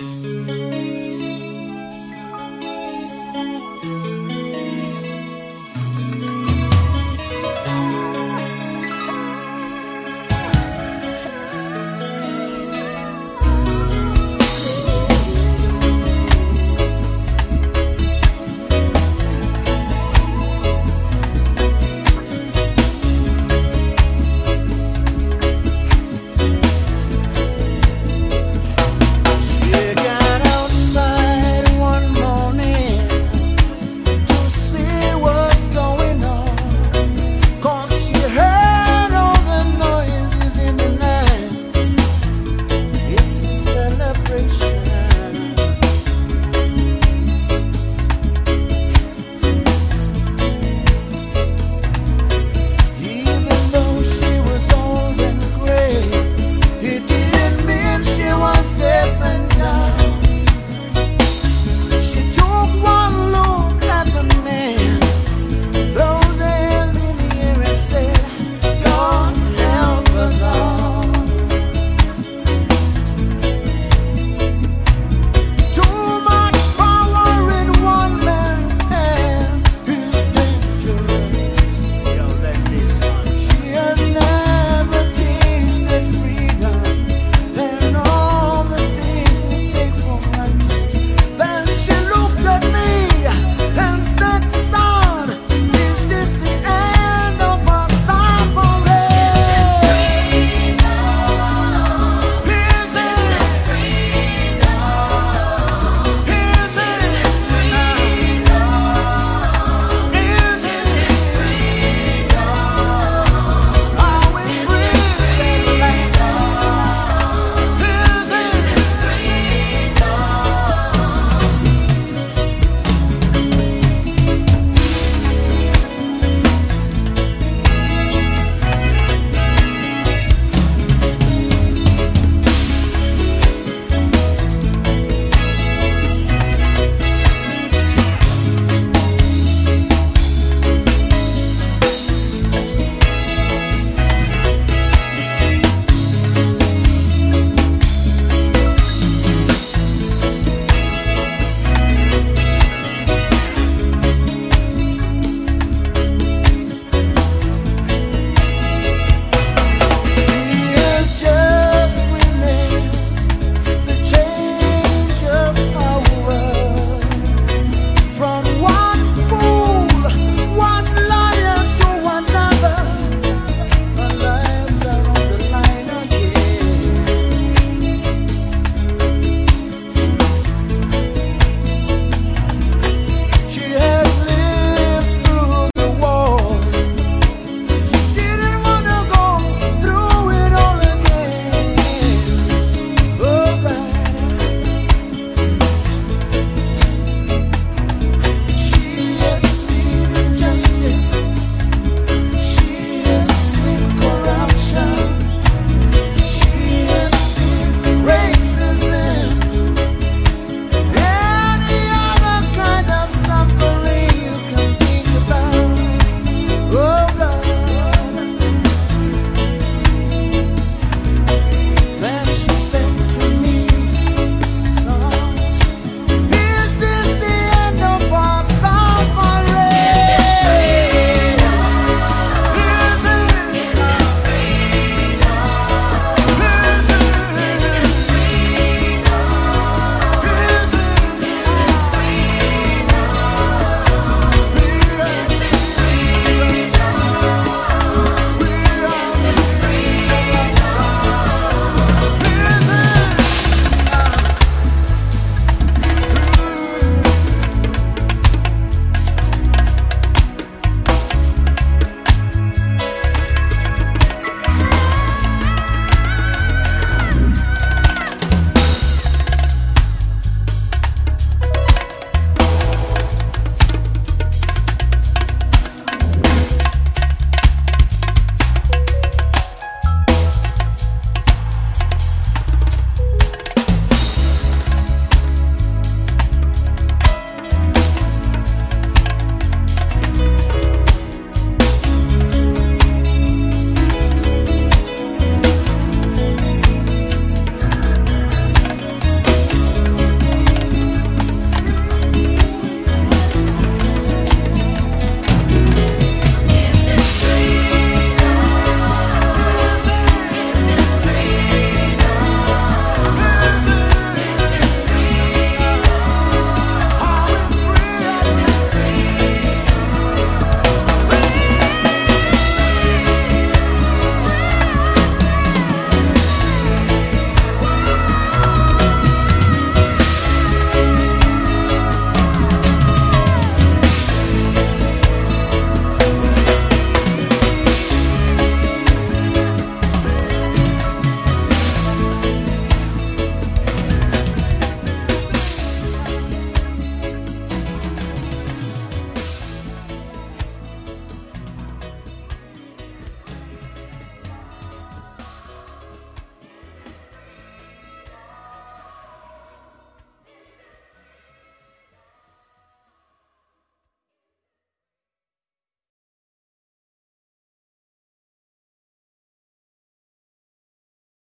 Música